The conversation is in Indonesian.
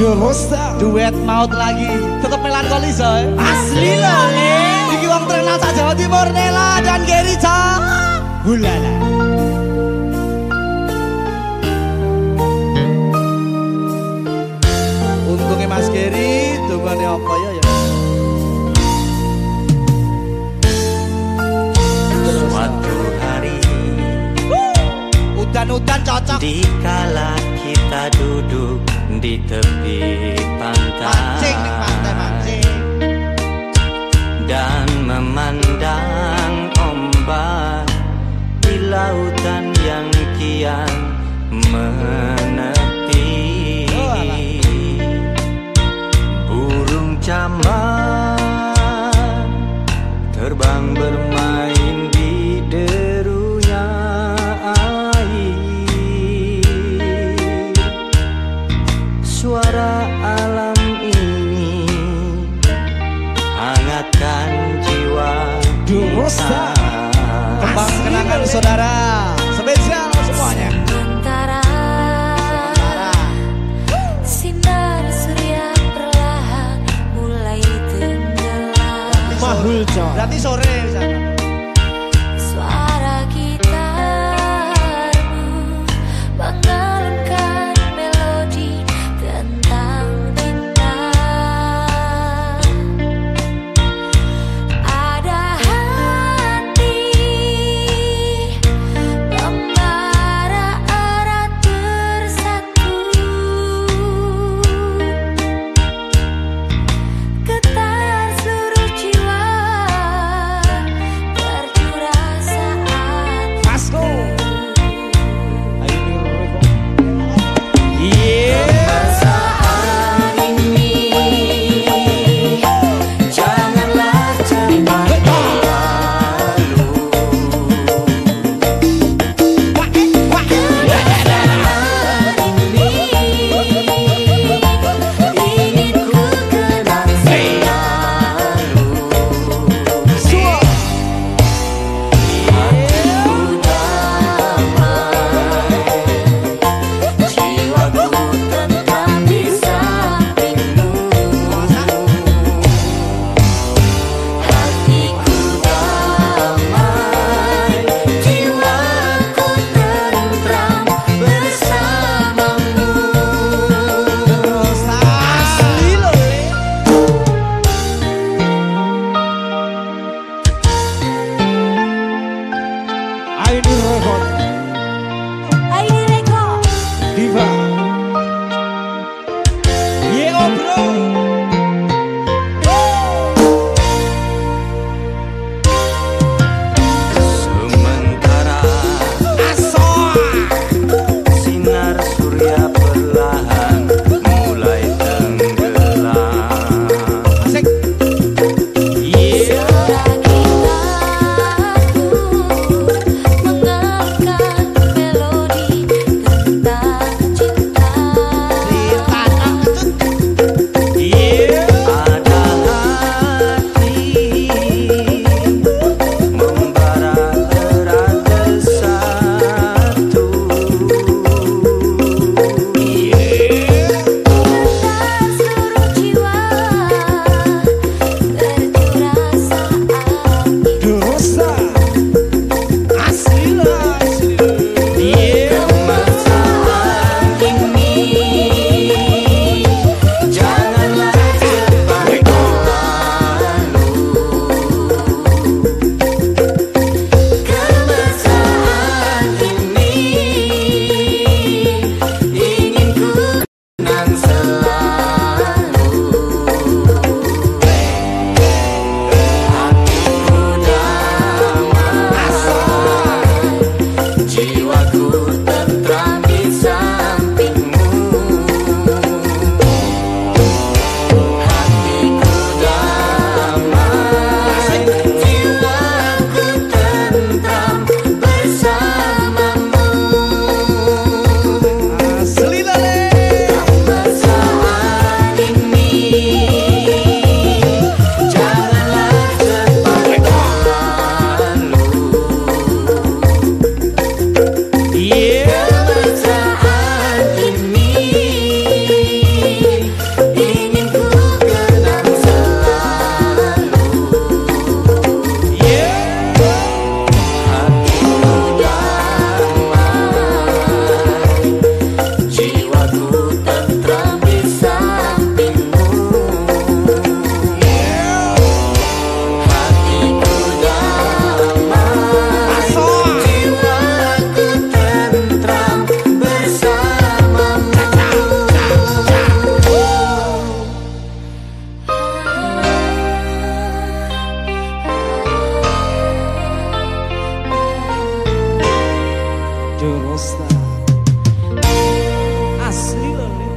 Durosta Duet maut lagi. Tetap melankolis ya Asli loh eh Iki wong terkenal sak Jawa Timur Nela dan Gerica Hulala Untungnya Mas Geri Tungguannya apa ya ya? Suatu hari Udan-udan cocok. Dikala kita duduk di tepi pantai Durosta Kembang kenangan saudara. Spesial semuanya. Sementara sinar surya perlahan mulai tenggelam. Mahul coy Berarti sore sana As.